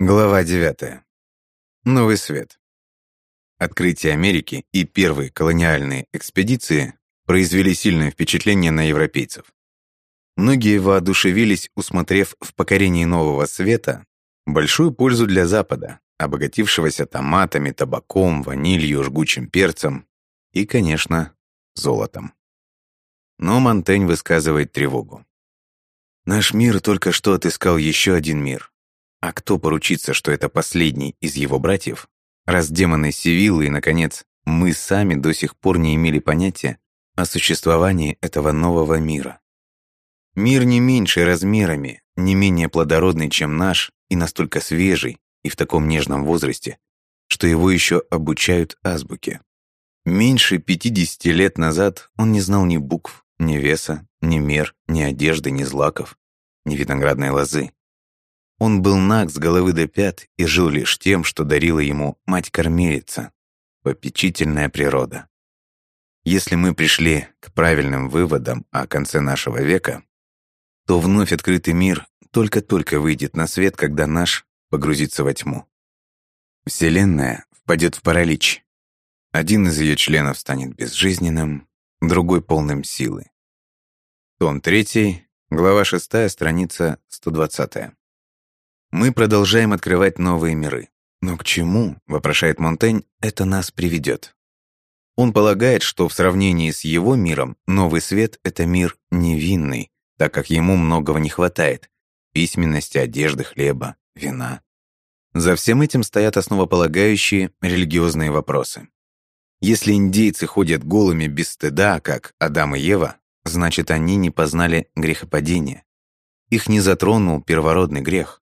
Глава 9. Новый свет. Открытие Америки и первые колониальные экспедиции произвели сильное впечатление на европейцев. Многие воодушевились, усмотрев в покорении нового света большую пользу для Запада, обогатившегося томатами, табаком, ванилью, жгучим перцем и, конечно, золотом. Но Монтень высказывает тревогу. Наш мир только что отыскал еще один мир, а кто поручится, что это последний из его братьев? Раз демоны Сивиллы и, наконец, мы сами до сих пор не имели понятия о существовании этого нового мира. Мир не меньше размерами, не менее плодородный, чем наш, и настолько свежий, и в таком нежном возрасте, что его еще обучают азбуке. Меньше 50 лет назад он не знал ни букв, ни веса, ни мер, ни одежды, ни злаков, ни виноградной лозы. Он был наг с головы до пят и жил лишь тем, что дарила ему мать-кормилица, попечительная природа. Если мы пришли к правильным выводам о конце нашего века, то вновь открытый мир только-только выйдет на свет, когда наш погрузится во тьму. Вселенная впадет в паралич. Один из ее членов станет безжизненным, другой — полным силы. Том 3, глава 6, страница 120. Мы продолжаем открывать новые миры. Но к чему, вопрошает Монтень, это нас приведет? Он полагает, что в сравнении с его миром новый свет — это мир невинный, так как ему многого не хватает — письменности, одежды, хлеба, вина. За всем этим стоят основополагающие религиозные вопросы. Если индейцы ходят голыми без стыда, как Адам и Ева, значит, они не познали грехопадения. Их не затронул первородный грех.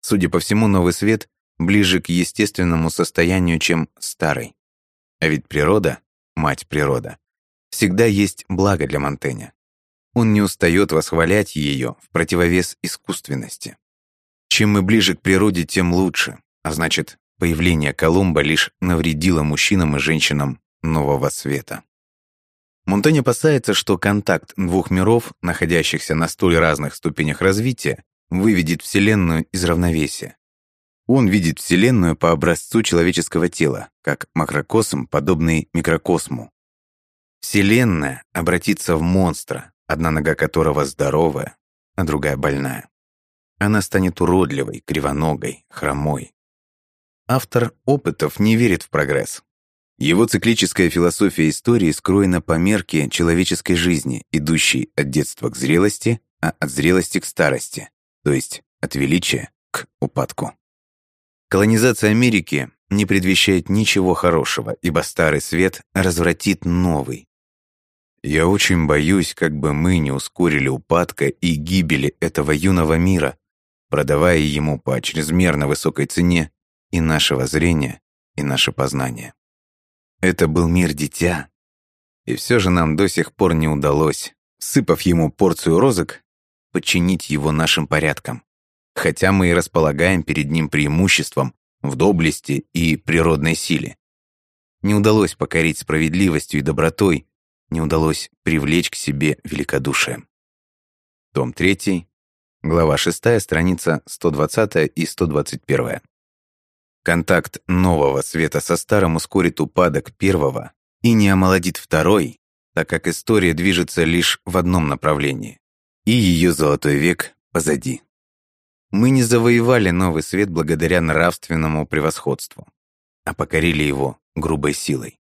Судя по всему, новый свет ближе к естественному состоянию, чем старый. А ведь природа, мать природа, всегда есть благо для Монтэня. Он не устает восхвалять ее в противовес искусственности. Чем мы ближе к природе, тем лучше, а значит, появление Колумба лишь навредило мужчинам и женщинам нового света. Монтень опасается, что контакт двух миров, находящихся на столь разных ступенях развития, выведет Вселенную из равновесия. Он видит Вселенную по образцу человеческого тела, как макрокосм, подобный микрокосму. Вселенная обратится в монстра, одна нога которого здоровая, а другая больная. Она станет уродливой, кривоногой, хромой. Автор опытов не верит в прогресс. Его циклическая философия истории скроена по мерке человеческой жизни, идущей от детства к зрелости, а от зрелости к старости то есть от величия к упадку. Колонизация Америки не предвещает ничего хорошего, ибо старый свет развратит новый. Я очень боюсь, как бы мы не ускорили упадка и гибели этого юного мира, продавая ему по чрезмерно высокой цене и нашего зрения, и наше познание. Это был мир дитя, и все же нам до сих пор не удалось, сыпав ему порцию розок, подчинить его нашим порядкам, хотя мы и располагаем перед ним преимуществом в доблести и природной силе. Не удалось покорить справедливостью и добротой, не удалось привлечь к себе великодушием. Том 3, глава 6, страница 120 и 121. Контакт нового света со старым ускорит упадок первого и не омолодит второй, так как история движется лишь в одном направлении и ее золотой век позади. Мы не завоевали новый свет благодаря нравственному превосходству, а покорили его грубой силой.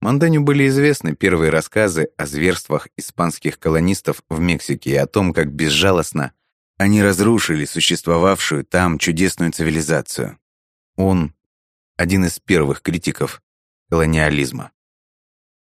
Монданю были известны первые рассказы о зверствах испанских колонистов в Мексике и о том, как безжалостно они разрушили существовавшую там чудесную цивилизацию. Он — один из первых критиков колониализма.